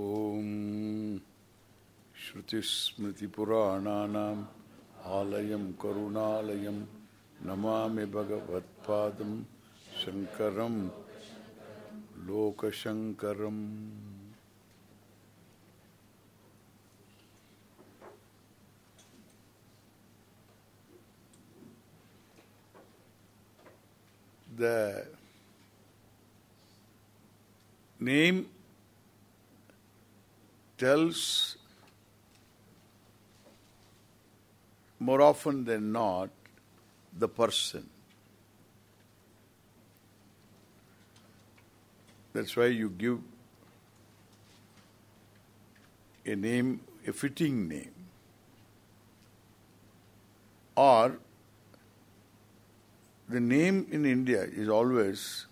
ॐ श्रुतिस्मृतिपुराणानाम् आलयं करुणालयं नमामि भगवत्पादं शङ्करं लोकशङ्करम् the name tells more often than not the person. That's why you give a name, a fitting name. Or the name in India is always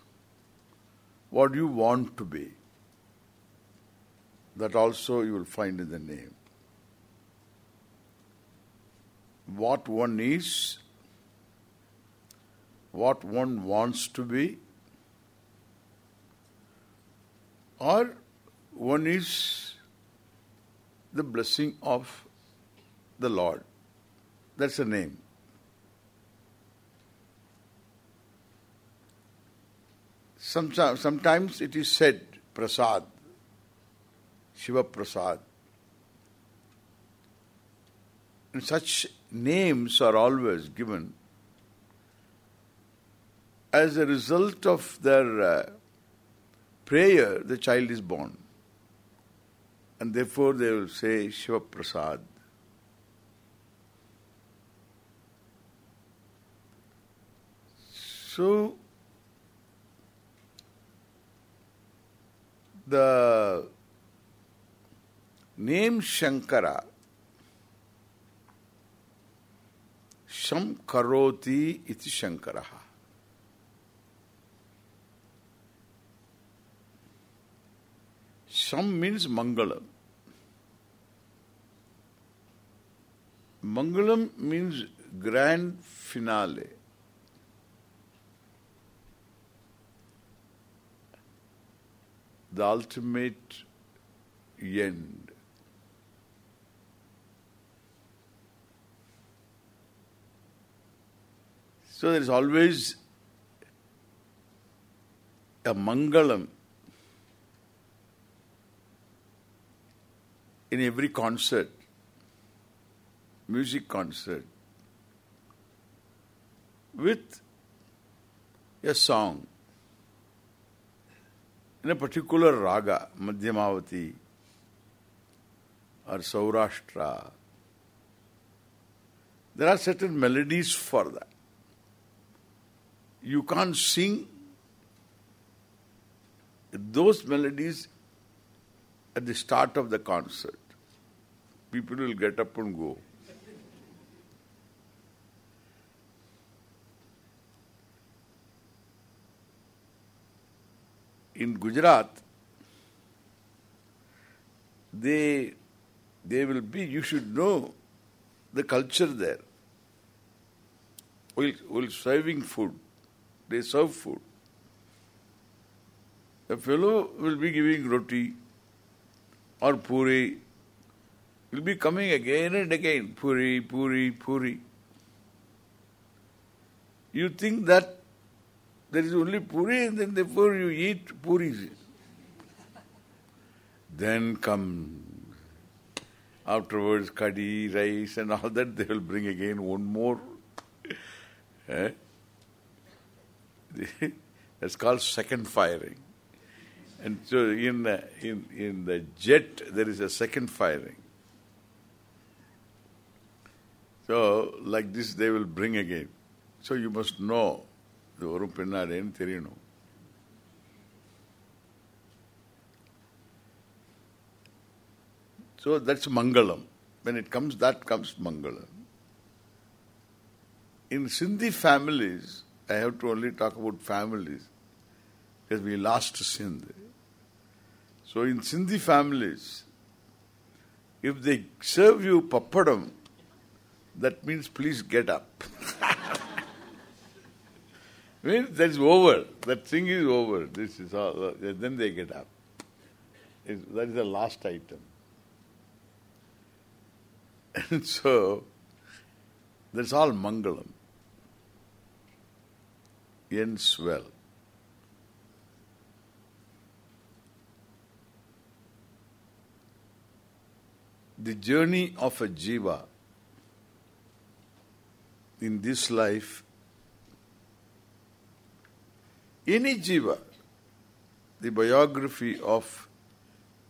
what you want to be. That also you will find in the name. What one is, what one wants to be, or one is the blessing of the Lord. That's a name. Sometimes it is said, Prasad, Shiva Prasad. And such names are always given as a result of their uh, prayer, the child is born. And therefore they will say Shiva Prasad. So, the name Shankara, Sham Karoti iti Shankaraha. Sham means Mangalam. Mangalam means grand finale. The ultimate end. So there is always a Mangalam in every concert, music concert, with a song in a particular raga, Madhyamavati or Saurashtra. There are certain melodies for that. You can't sing those melodies at the start of the concert. People will get up and go. In Gujarat, they they will be, you should know the culture there. While, while serving food, they serve food. The fellow will be giving roti or puri, will be coming again and again, puri, puri, puri. You think that there is only puri and then therefore you eat puris. Then come afterwards curry, rice and all that, they will bring again one more. eh? that's called second firing. And so in the, in in the jet there is a second firing. So like this they will bring again. So you must know the Orum Pinnaren Terino. So that's Mangalam. When it comes, that comes Mangalam. In Sindhi families, I have to only talk about families, because we lost Sindh. So in Sindhi families, if they serve you papadam, that means please get up. means that's over. That thing is over. This is all. Uh, then they get up. That is the last item. And so, that's all Mangalam. Ends well. The journey of a jiva in this life, any jiva, the biography of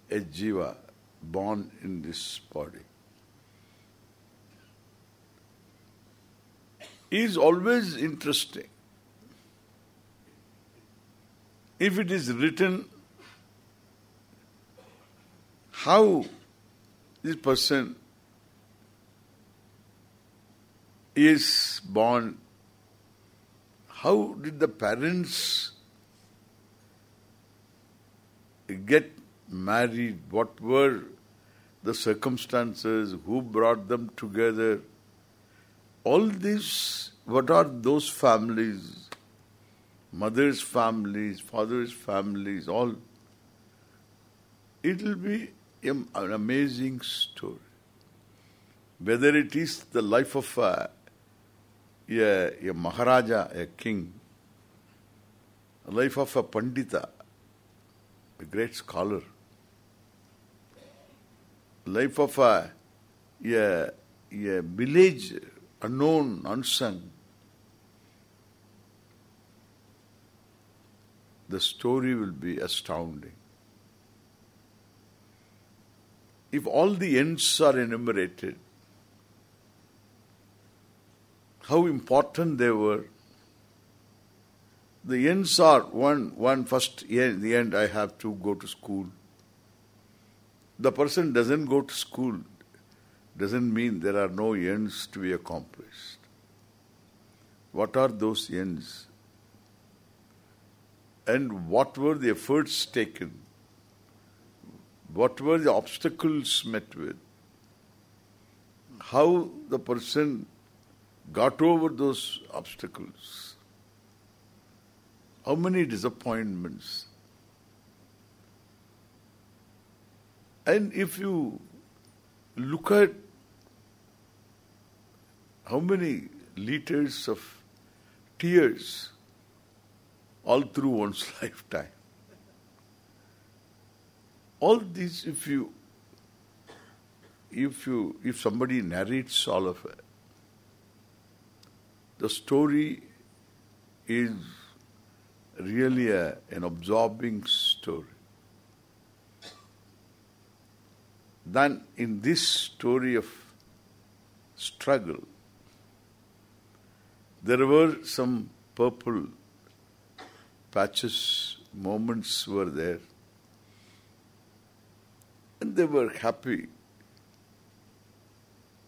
a jiva born in this body, is always interesting. If it is written how this person is born, how did the parents get married, what were the circumstances, who brought them together, all this, what are those families, mother's families, father's families, all, it will be an amazing story. Whether it is the life of a, a, a Maharaja, a king, the life of a Pandita, a great scholar, life of a, a, a village unknown, unsung. The story will be astounding. If all the ends are enumerated, how important they were. The ends are one, one first end, the end I have to go to school. The person doesn't go to school doesn't mean there are no ends to be accomplished. What are those ends? And what were the efforts taken? What were the obstacles met with? How the person got over those obstacles? How many disappointments? And if you look at how many liters of tears all through one's lifetime. All these, if you, if you, if somebody narrates all of it, the story is really a, an absorbing story. Then in this story of struggle, there were some purple patches, moments were there. And they were happy.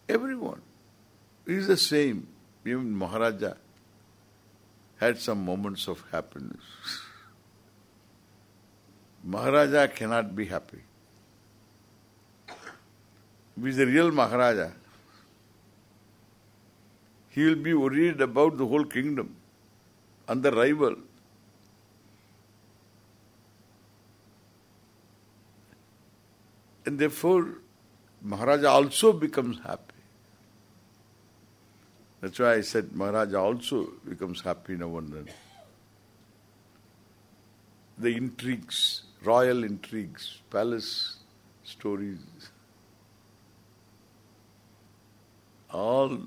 Everyone is the same. Even Maharaja had some moments of happiness. Maharaja cannot be happy. Is the real Maharaja he will be worried about the whole kingdom and the rival. And therefore, Maharaja also becomes happy. That's why I said Maharaja also becomes happy now and then. The intrigues, royal intrigues, palace stories, all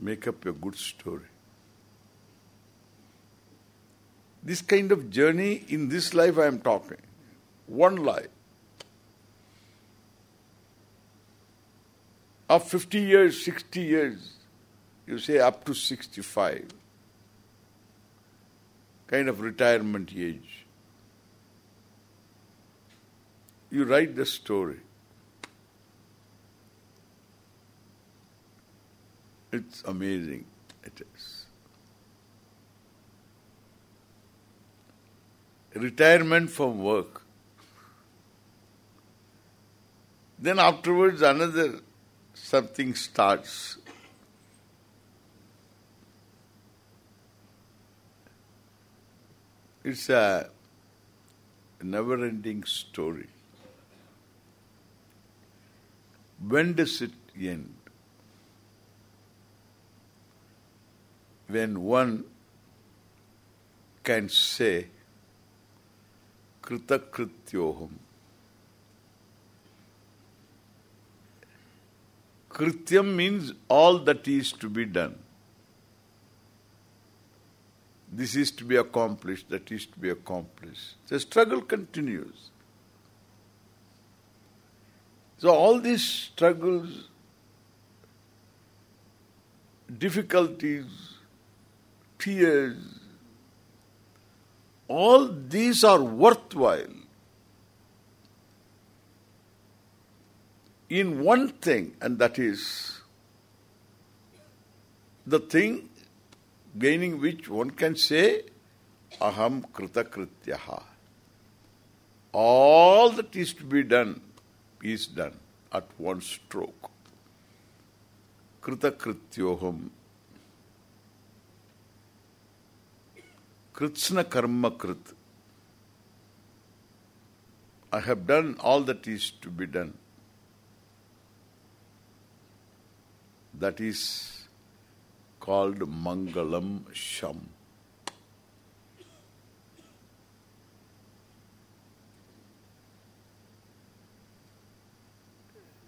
make up a good story. This kind of journey in this life I am talking. One life. Of 50 years, 60 years, you say up to 65. Kind of retirement age. You write the story. It's amazing. It is. Retirement from work. Then afterwards another something starts. It's a never-ending story. When does it end? When one can say, Kritakrityoham. Krityam means all that is to be done. This is to be accomplished, that is to be accomplished. The struggle continues. So all these struggles, difficulties, tears, all these are worthwhile in one thing, and that is the thing gaining which one can say, Aham kritakrityaha. All that is to be done is done at one stroke. Kritakrityoham. Kritsna karma krit. I have done all that is to be done. That is called Mangalam Sham.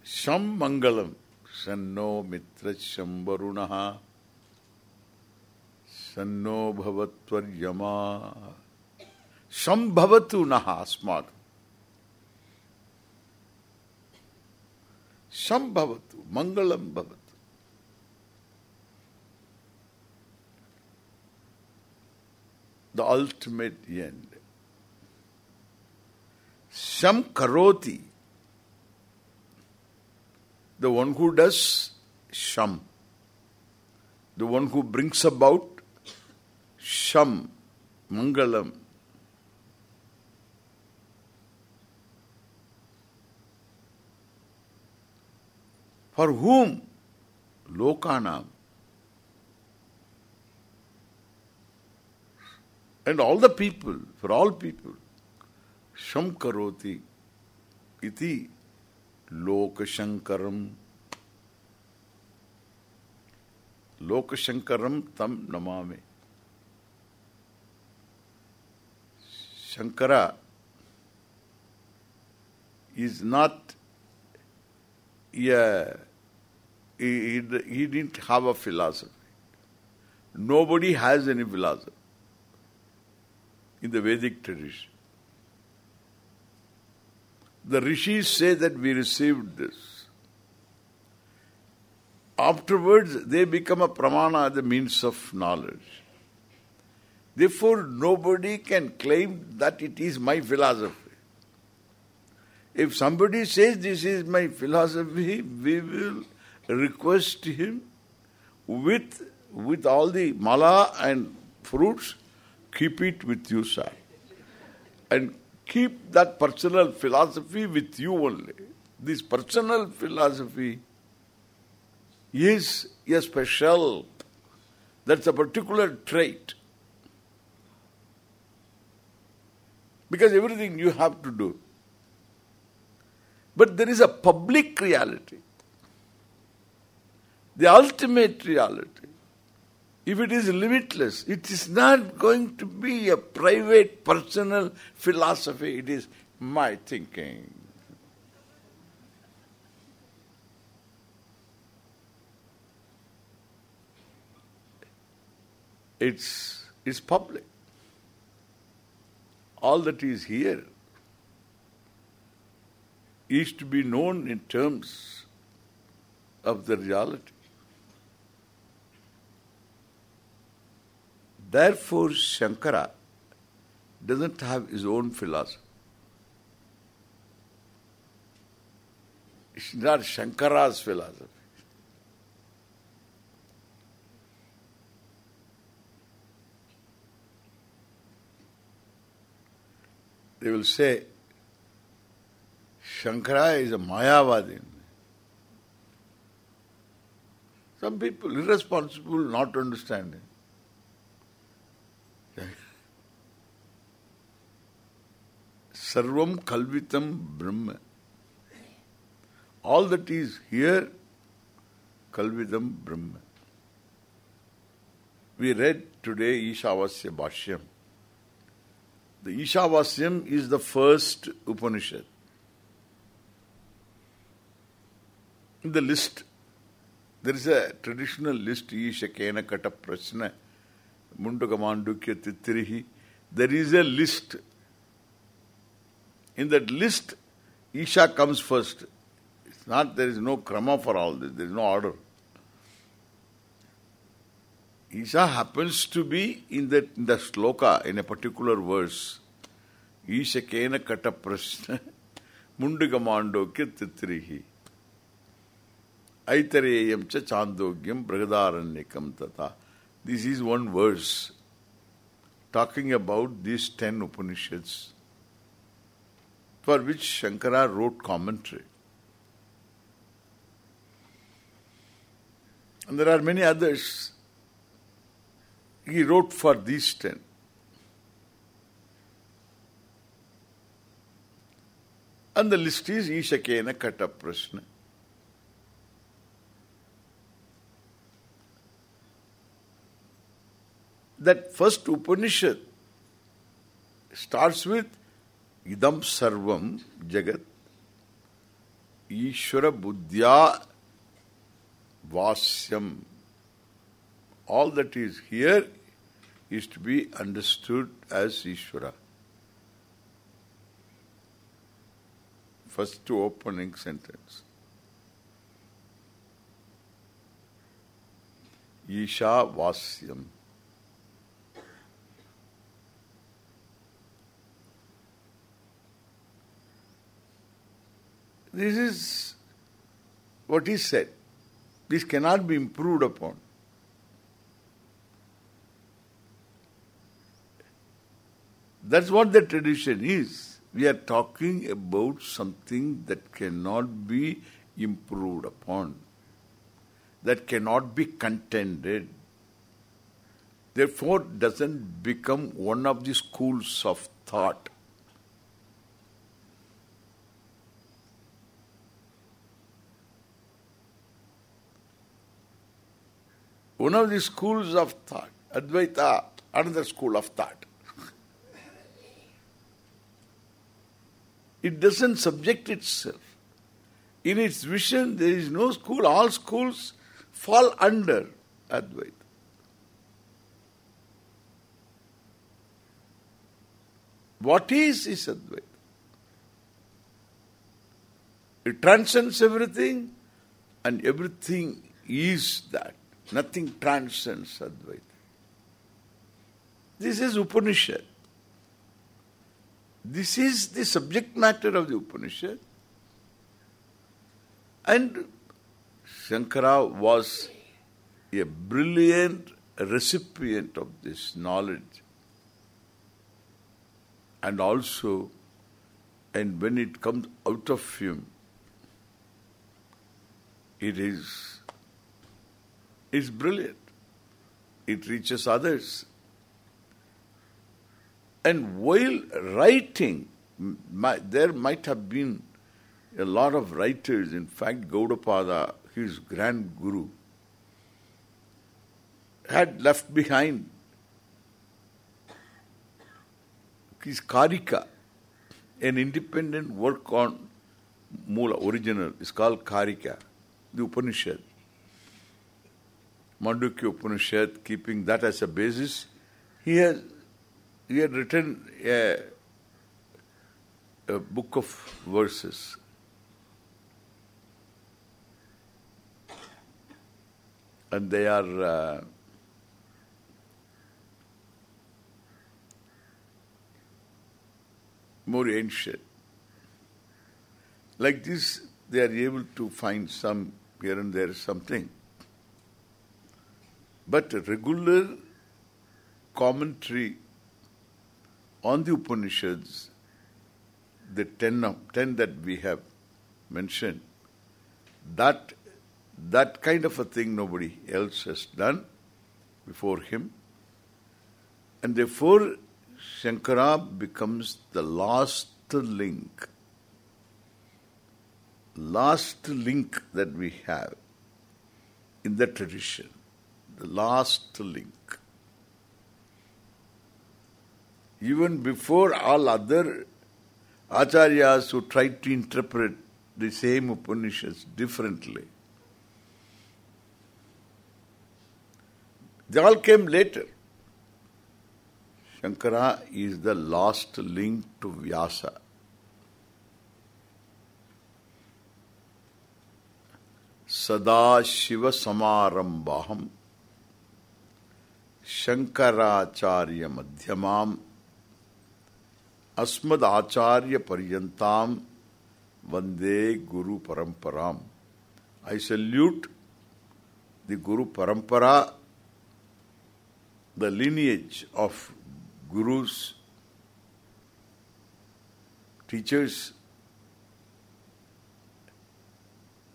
Sham Mangalam. Sanno Mitra. Sanno Bhavatvaryama. Sham Bhavatu Naha Asmak. Sham Bhavatu. Mangalam Bhavatu. the ultimate end. Sham karoti, the one who does sham, the one who brings about sham, mangalam. For whom? Lokanam. And all the people, for all people, Sham karoti iti lokashankaram lokashankaram tam namame. Shankara is not a, he, he didn't have a philosophy. Nobody has any philosophy in the Vedic tradition. The rishis say that we received this. Afterwards, they become a pramana, the means of knowledge. Therefore, nobody can claim that it is my philosophy. If somebody says this is my philosophy, we will request him with with all the mala and fruits keep it with you, sir. And keep that personal philosophy with you only. This personal philosophy is a special, that's a particular trait. Because everything you have to do. But there is a public reality. The ultimate reality. If it is limitless, it is not going to be a private, personal philosophy. It is my thinking. It's, it's public. All that is here is to be known in terms of the reality. Therefore, Shankara doesn't have his own philosophy. It's not Shankara's philosophy. They will say, Shankara is a Mayavadi. Some people irresponsible, not understanding. Sarvam Khalvidam Brahma. All that is here, Khalvidam Brahma. We read today Ishavasya Bhashyam. The Ishavasyam is the first Upanishad. In the list, there is a traditional list, Isha Kena Kata Prasna, Mundagamandukya Tittirihi. There is a list. In that list, Isha comes first. It's not, there is no krama for all this, there is no order. Isha happens to be in the, in the sloka, in a particular verse. Isha kena kata prasna mundigamandokya titrihi. Aitareyam cha chandogyam brahadaranyakam tata. This is one verse talking about these ten Upanishads for which Shankara wrote commentary. And there are many others he wrote for these ten. And the list is Ishakena Kata Prashna. That first Upanishad starts with Idam Sarvam Jagat Ishvara Buddhya Vasyam all that is here is to be understood as Ishvara. First two opening sentence. Isha Vasyam. This is what is said. This cannot be improved upon. That's what the tradition is. We are talking about something that cannot be improved upon, that cannot be contended. Therefore, doesn't become one of the schools of thought. One of the schools of thought, Advaita, another school of thought. It doesn't subject itself. In its vision, there is no school. All schools fall under Advaita. What is is Advaita? It transcends everything and everything is that. Nothing transcends Advaita. This is Upanishad. This is the subject matter of the Upanishad. And Shankara was a brilliant recipient of this knowledge. And also, and when it comes out of him, it is is brilliant. It reaches others. And while writing, there might have been a lot of writers. In fact, Gaudapada, his grand guru, had left behind his Karika, an independent work on Mula, original. It's called Karika, the Upanishad. Mandukya Upanishad, keeping that as a basis. He has he had written a, a book of verses. And they are uh, more ancient. Like this, they are able to find some here and there something. But regular commentary on the Upanishads, the ten, ten that we have mentioned, that that kind of a thing nobody else has done before him. And therefore, Shankara becomes the last link, last link that we have in the tradition, the last link. Even before all other acharyas who tried to interpret the same Upanishads differently, they all came later. Shankara is the last link to Vyasa. Sada Shiva Samarambaham Shankaracharya Madhyamam अस्मद आचार्य पर्यंताम वंदे गुरु परंपराम आई salute the guru parampara the lineage of gurus teachers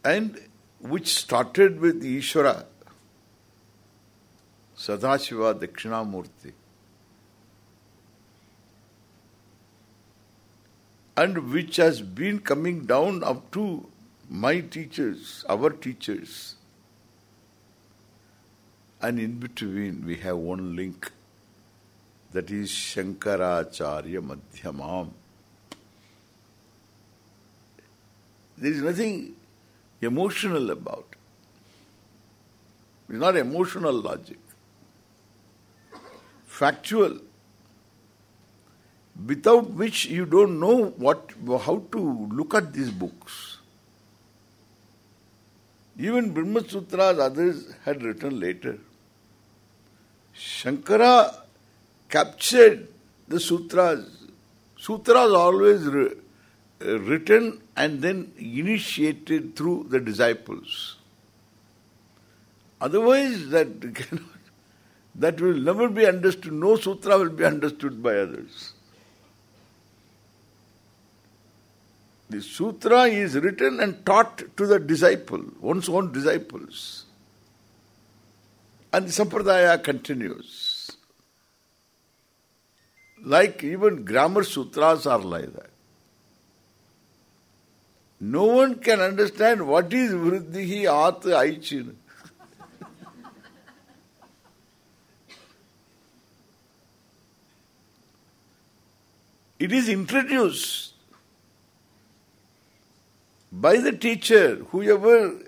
and which started with Ishwara Sadashiva Dakshinamurti. And which has been coming down up to my teachers, our teachers. And in between we have one link that is Shankaracharya Madhyamam. There is nothing emotional about it. It's not emotional logic. Factual. Without which you don't know what how to look at these books. Even Brahma Sutras others had written later. Shankara captured the sutras. Sutras always uh, written and then initiated through the disciples. Otherwise, that cannot, that will never be understood. No sutra will be understood by others. The sutra is written and taught to the disciple, one's own disciples. And the sampradaya continues. Like even grammar sutras are like that. No one can understand what is vriddhihi at aichin. it is introduced by the teacher, whoever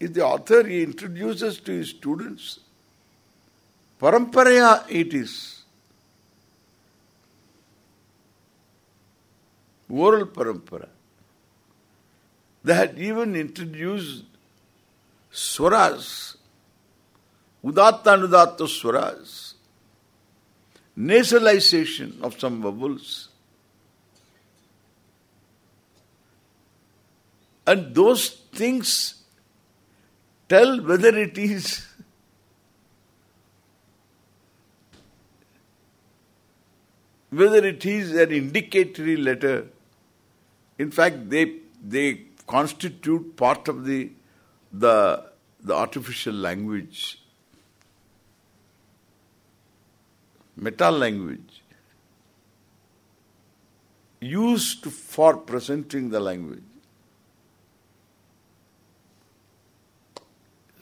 is the author, he introduces to his students. Paramparaya it is. Oral parampara. They had even introduced swaras, udatta anudatta swaras, nasalization of some vowels. And those things tell whether it is whether it is an indicatory letter. In fact, they they constitute part of the the the artificial language, meta language, used for presenting the language.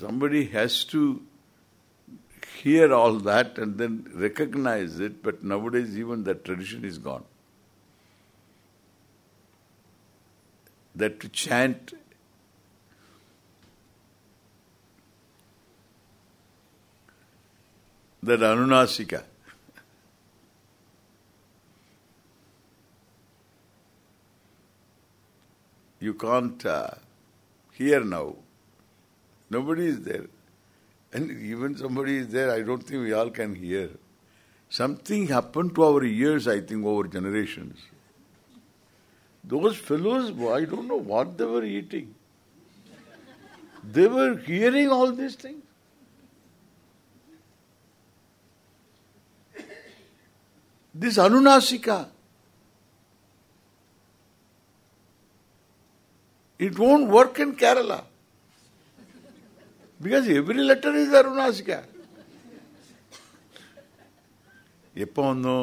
Somebody has to hear all that and then recognize it, but nowadays even that tradition is gone. That to chant that Anunasika. You can't uh, hear now. Nobody is there. And even somebody is there, I don't think we all can hear. Something happened to our ears, I think, over generations. Those fellows, I don't know what they were eating. They were hearing all these things. This Anunasika, it won't work in Kerala. Because every letter is అరుణాసిక ఎప్పు ఉందో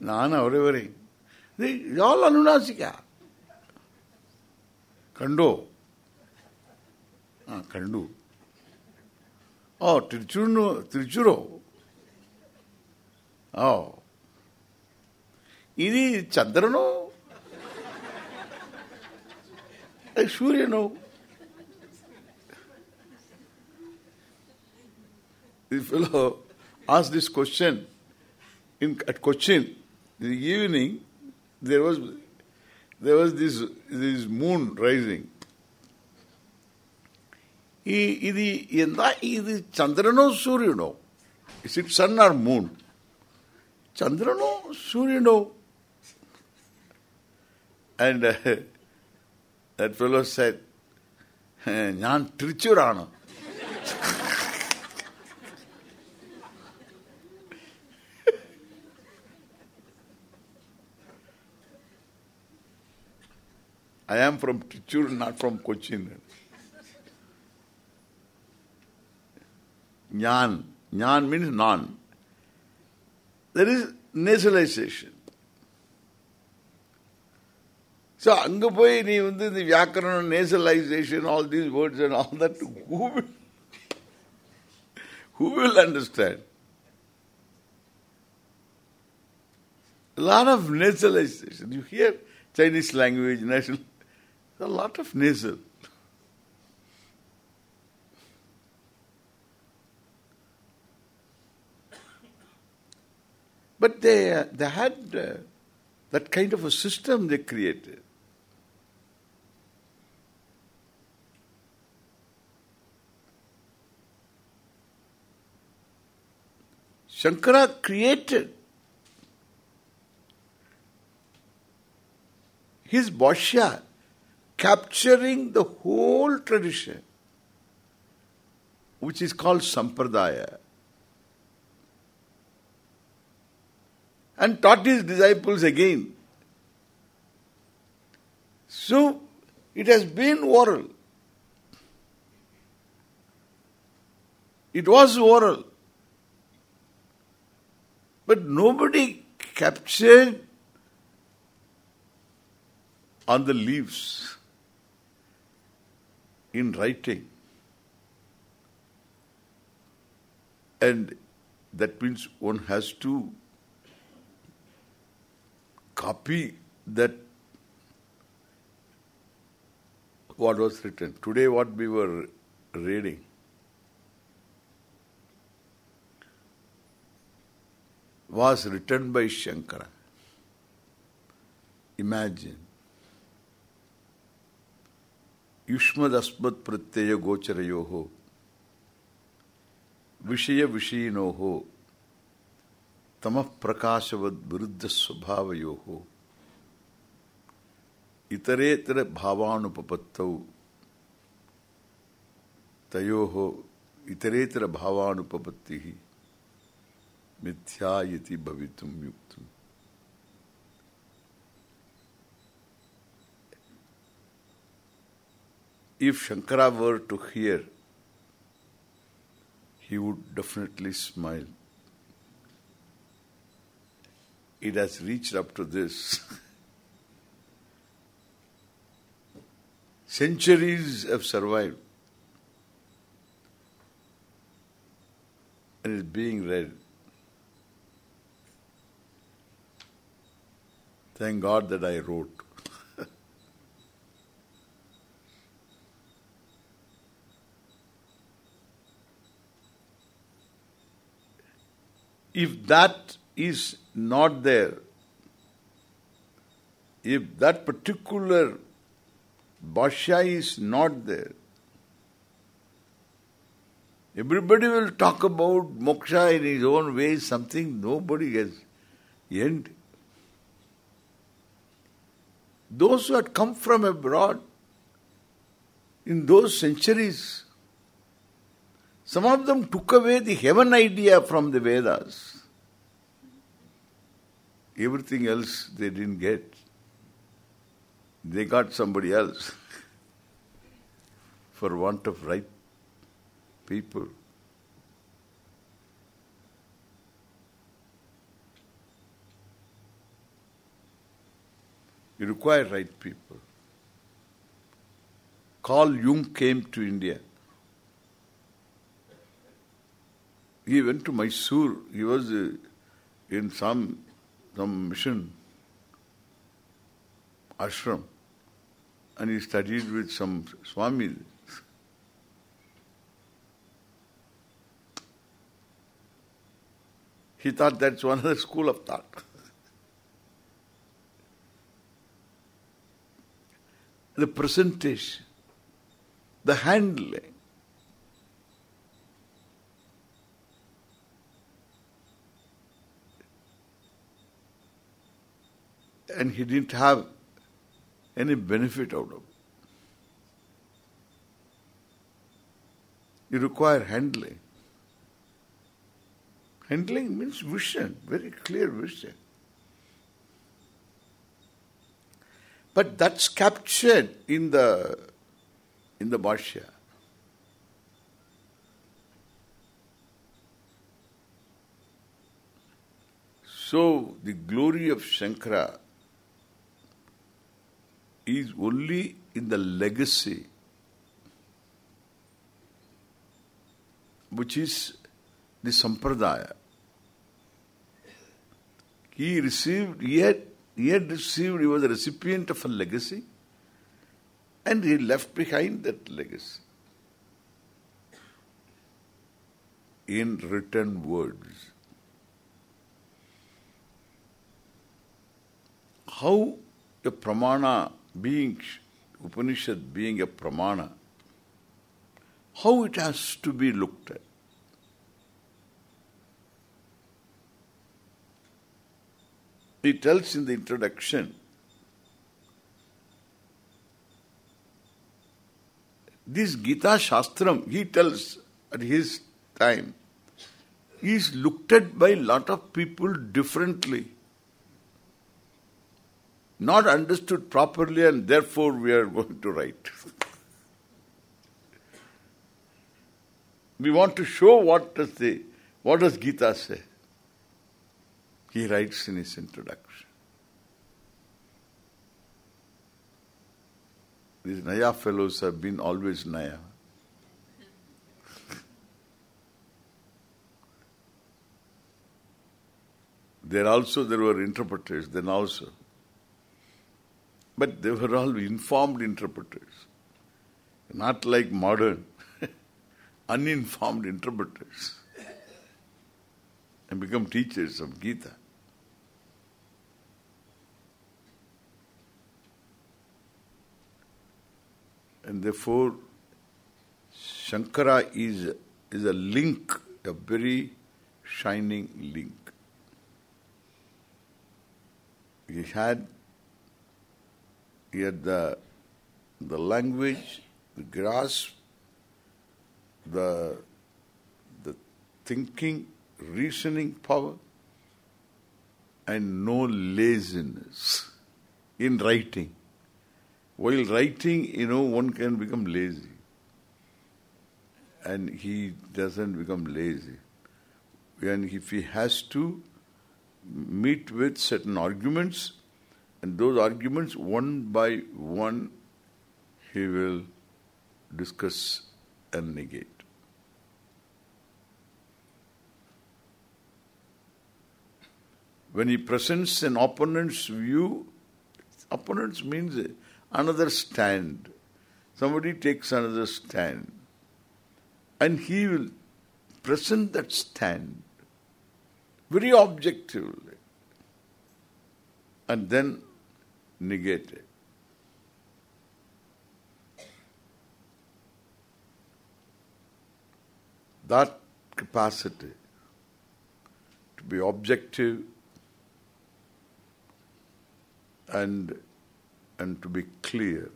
నాన్న ఎవరెవరి all అనునాసిక కండో కండు ఓ త్రిచూరు త్రిచూరు ఓ ఇది చంద్రను సూర్యను This fellow asked this question in at Cochin in the evening. There was there was this this moon rising. ఈ ఇది ఎంత ఇది చంద్రనో సూర్యుడో is it sun are moon చంద్రనో సూర్యుడో And uh, that fellow said, ഞാൻ തൃച്ചൂരാണ് I am from Trichur, not from Cochin. Nyan. Nyan means non. There is nasalization. So, அங்க போய் நீ வந்து இந்த வியாக்கரணம் நேசலைசேஷன் all these words and all that who will who will understand? A lot of nasalization. You hear Chinese language, national, a lot of nasal. But they they had uh, that kind of a system they created. Shankara created his Bhashya capturing the whole tradition which is called Sampradaya and taught his disciples again. So, it has been oral. It was oral. But nobody captured on the leaves in writing. And that means one has to copy that what was written. Today what we were reading. was written by Shankara. Imagine. युष्मद अस्मद प्रत्यय गोचरयो हो विषय विषयिनो हो तम प्रकाशवद विरुद्ध स्वभावयो हो इतरेतर भावानुपपत्तौ तयो हो इतरेतर भावानुपपत्ति मिथ्या भवितुम युक्तम। If Shankara were to hear, he would definitely smile. It has reached up to this. Centuries have survived. And is being read. Thank God that I wrote. If that is not there, if that particular Bhashya is not there, everybody will talk about moksha in his own way, something nobody has end. Those who had come from abroad in those centuries, some of them took away the heaven idea from the Vedas. Everything else they didn't get. They got somebody else for want of right people. You require right people. Carl Jung came to India. He went to Mysore. He was uh, in some some mission ashram and he studied with some Swamis. He thought that's one of the school of thought. the presentation, the handling, and he didn't have any benefit out of it. You require handling. Handling means vision, very clear vision. But that's captured in the in the Bhashya. So the glory of Shankara is only in the legacy which is the sampradaya. He received, he had, he had received, he was a recipient of a legacy and he left behind that legacy in written words. How a pramana being Upanishad being a pramana, how it has to be looked at. He tells in the introduction, this Gita Shastram, he tells at his time, is looked at by lot of people differently not understood properly and therefore we are going to write. we want to show what does the what does Gita say. He writes in his introduction. These Naya fellows have been always Naya. there also there were interpreters then also. But they were all informed interpreters. Not like modern, uninformed interpreters. And become teachers of Gita. And therefore, Shankara is, is a link, a very shining link. He had Yet the the language, the grasp, the the thinking, reasoning power, and no laziness in writing. While writing, you know, one can become lazy. And he doesn't become lazy. And if he has to meet with certain arguments, and those arguments, one by one, he will discuss and negate. When he presents an opponent's view, opponents means another stand. Somebody takes another stand. And he will present that stand very objectively. And then negated. That capacity to be objective and and to be clear.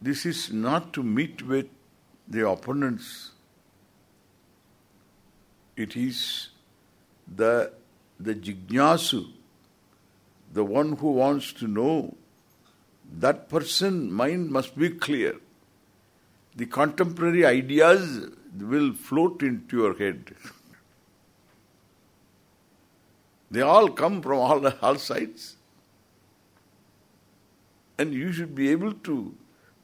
This is not to meet with the opponents. It is the the jignasu the one who wants to know, that person mind must be clear. The contemporary ideas will float into your head. they all come from all, all sides. And you should be able to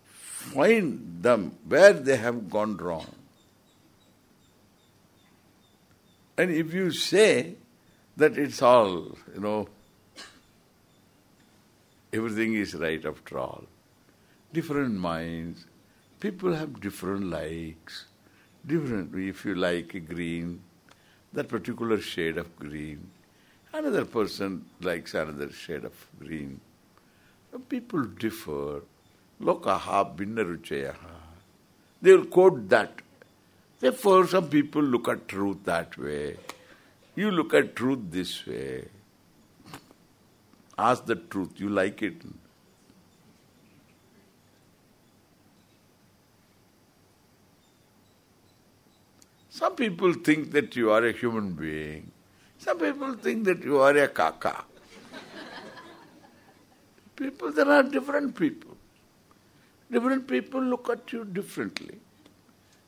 find them where they have gone wrong. And if you say that it's all, you know, everything is right after all, different minds, people have different likes, different, if you like a green, that particular shade of green, another person likes another shade of green. People differ. Lokaha binnaruchayaha. They will quote that. Therefore, some people look at truth that way. You look at truth this way. Ask the truth. You like it. Some people think that you are a human being. Some people think that you are a kaka. people, there are different people. Different people look at you differently.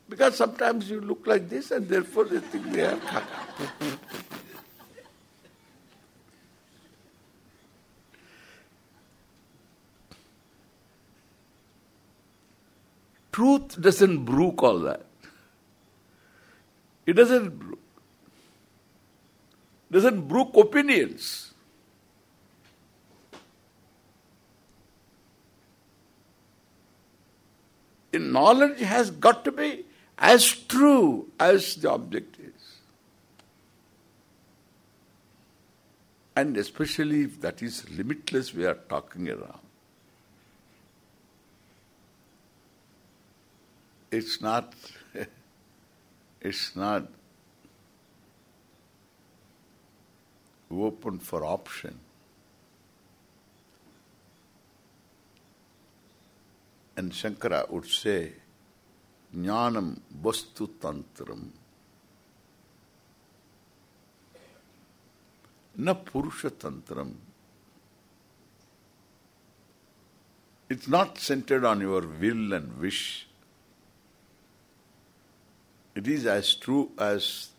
Because sometimes you look like this and therefore they think they are kaka. Truth doesn't brook all that. It doesn't doesn't brook opinions. In knowledge has got to be as true as the object is. And especially if that is limitless we are talking around. It's not it's not open for option. And Shankara would say, Jnanam Vastu Tantram Na Purusha Tantram It's not centered on your will and wish. It is as true as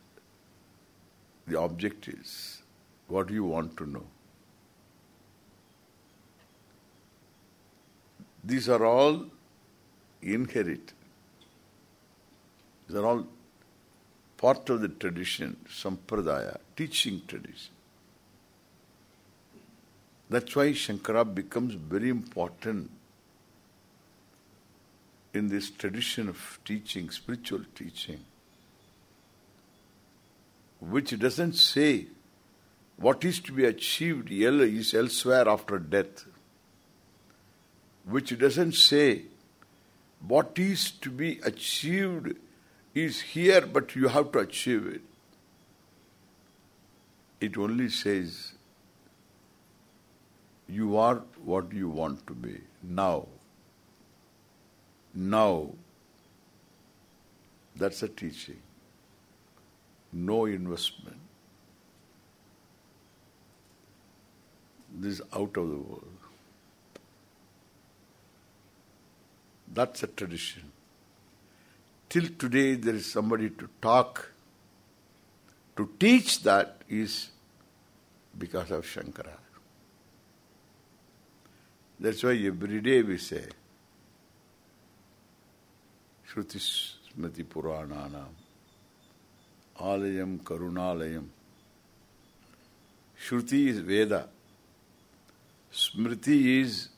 the object is. What you want to know? These are all inherent. These are all part of the tradition, sampradaya, teaching tradition. That's why Shankara becomes very important in this tradition of teaching, spiritual teaching, which doesn't say what is to be achieved is elsewhere after death, which doesn't say what is to be achieved is here but you have to achieve it. It only says you are what you want to be now. Now. That's a teaching. No investment. This is out of the world. That's a tradition. Till today there is somebody to talk, to teach that is because of Shankara. That's why every day we say, Purananam, Alayam Karunalayam. Shruti is Veda. Smriti is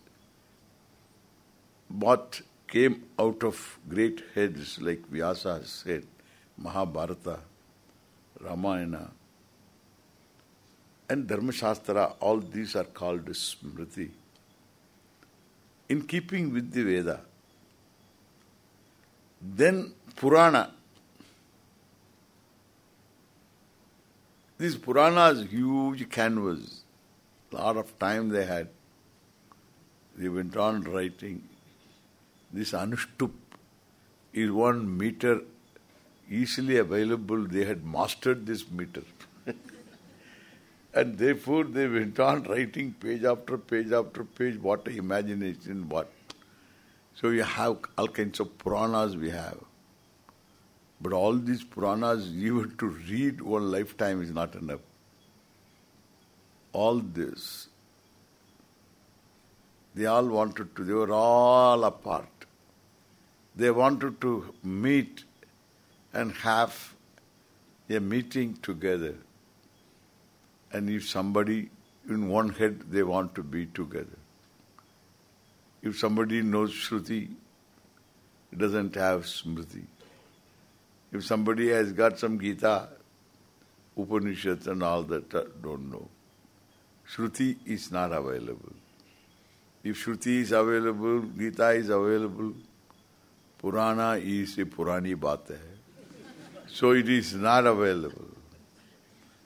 what came out of great heads like Vyasa said, Mahabharata, Ramayana, and Dharmashastra, all these are called Smriti. In keeping with the Veda, then Purana. These Puranas, huge canvas, lot of time they had. They went on writing. This Anushtup is one meter easily available. They had mastered this meter. and therefore they went on writing page after page after page, what imagination, what so you have all kinds of Puranas we have. But all these Puranas, even to read one lifetime is not enough. All this They all wanted to, they were all apart. They wanted to meet and have a meeting together. And if somebody in one head, they want to be together. If somebody knows Shruti, doesn't have Smriti. If somebody has got some Gita, Upanishads and all that, uh, don't know. Shruti is not available. If Shruti is available, Gita is available, Purana is a Purani baat. So it is not available.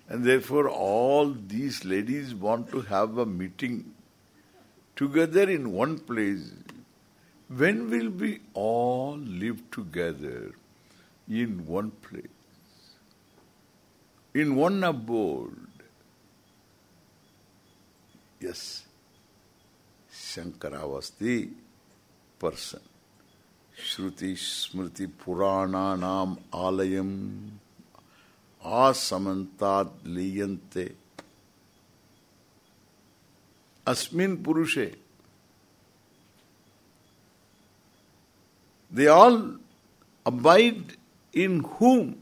And therefore all these ladies want to have a meeting together in one place. When will we all live together in one place? In one abode? Yes. Shankara was the person. Shruti Smriti Purana Nam Alayam Asamantad Liyante Asmin Purushe They all abide in whom?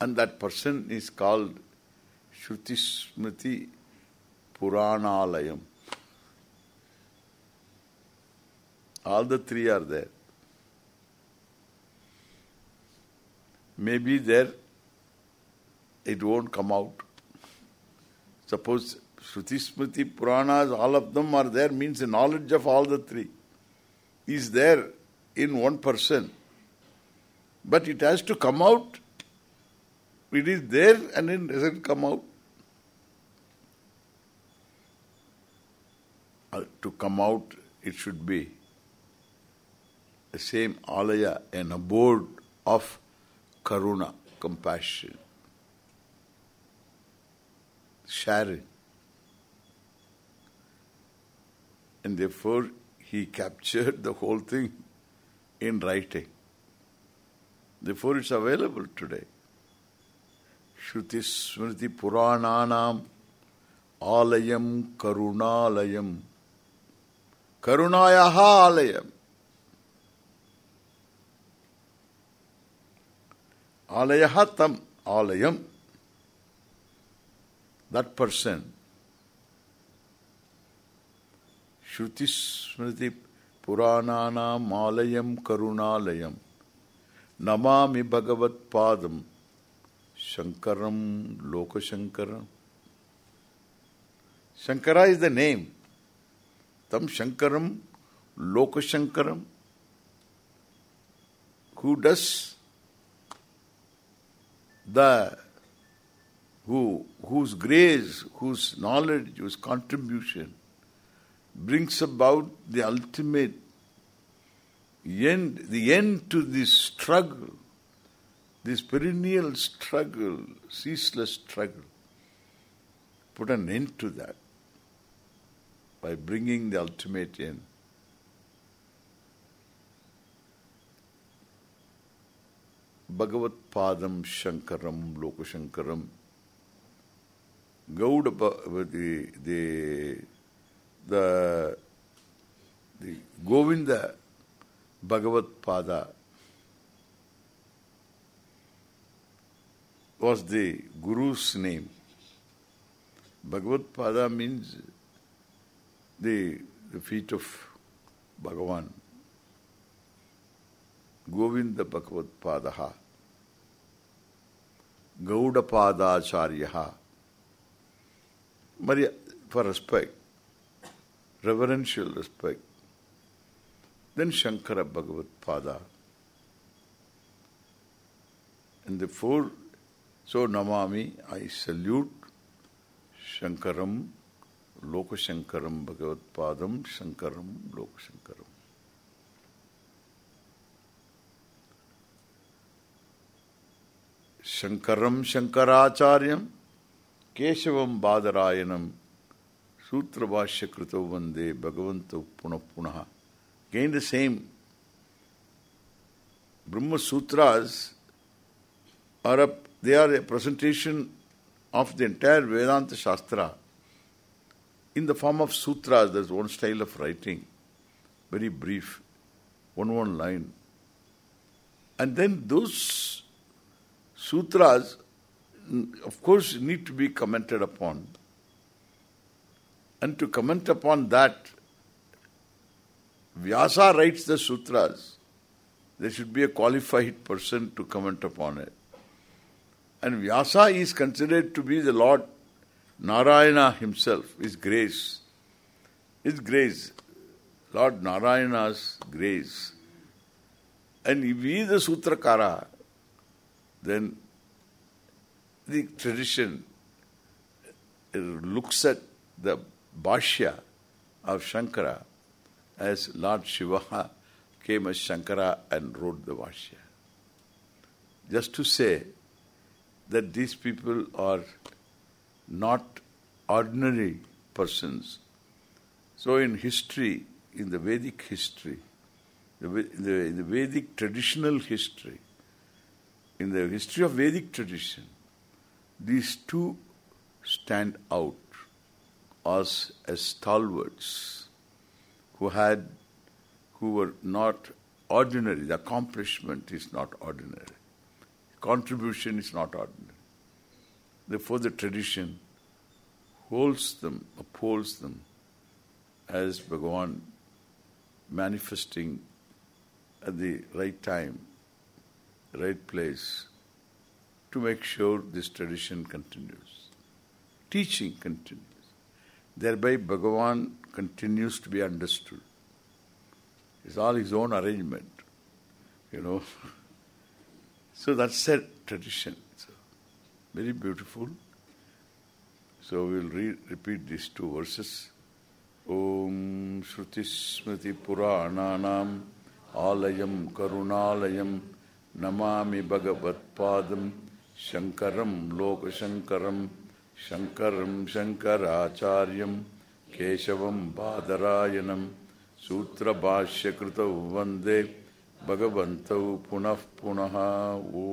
And that person is called Shruti Smriti Puranalayam. All the three are there. Maybe there it won't come out. Suppose Shruti Smriti Puranas, all of them are there, means the knowledge of all the three is there in one person. But it has to come out. It is there and it doesn't come out. Uh, to come out, it should be the same alaya, an abode of karuna, compassion, sharing. And therefore, he captured the whole thing in writing. Therefore, it's available today. Shruti Smriti Purananam Alayam Karunalayam Karunayaha Alayam Alayaha Tam Alayam That person Karunalayam Namami Bhagavat Padam Shankaram Lokashankaram Shankara is the name. Tam Shankaram Lokashankaram who does? The who whose grace, whose knowledge, whose contribution brings about the ultimate end, the end to this struggle, this perennial struggle, ceaseless struggle. Put an end to that by bringing the ultimate end. Bhagavat Padam Shankaram Lokashankaram Gauda the the the the Govinda Bhagavat Pada was the Guru's name. Bhagavat Pada means the, the feet of Bhagavan. Govinda Bhagavat Padaha. Gauda Padacharyaha. Maria, for respect, reverential respect. Then Shankara Bhagavat Pada. And the four, so Namami, I salute Shankaram, Lokashankaram, Bhagavat Padam, Shankaram, Lokashankaram. Shankaram Shankaracharyam, Keshavam Badarayanam, Sutra Bhashya Krito Vande, Bhagavanto. Again the same. Brahma Sutras are a, they are a presentation of the entire Vedanta Shastra in the form of sutras, there's one style of writing, very brief, one one line. And then those sutras, of course, need to be commented upon. And to comment upon that, Vyasa writes the sutras. There should be a qualified person to comment upon it. And Vyasa is considered to be the Lord Narayana himself, his grace. His grace. Lord Narayana's grace. And if he is the Sutrakara, then the tradition looks at the Bhashya of Shankara as Lord Shiva came as Shankara and wrote the Bhashya. Just to say that these people are not ordinary persons. So in history, in the Vedic history, the, the, the Vedic traditional history, in the history of Vedic tradition, these two stand out as, as stalwarts who had, who were not ordinary. The accomplishment is not ordinary. Contribution is not ordinary. Therefore the tradition holds them, upholds them as Bhagavan manifesting at the right time, right place to make sure this tradition continues. Teaching continues. Thereby Bhagavan continues to be understood. It's all his own arrangement, you know. so that's a tradition. So, very beautiful. So we will re repeat these two verses. Om Shruti Smriti Purananam Alayam Karunalayam Namami Bhagavat Padam Shankaram Lokashankaram शङ्करं शङ्कराचार्यं केशवं बादरायणं सूत्रभाष्यकृतौ वन्दे भगवन्तौ पुनः पुनः ओ।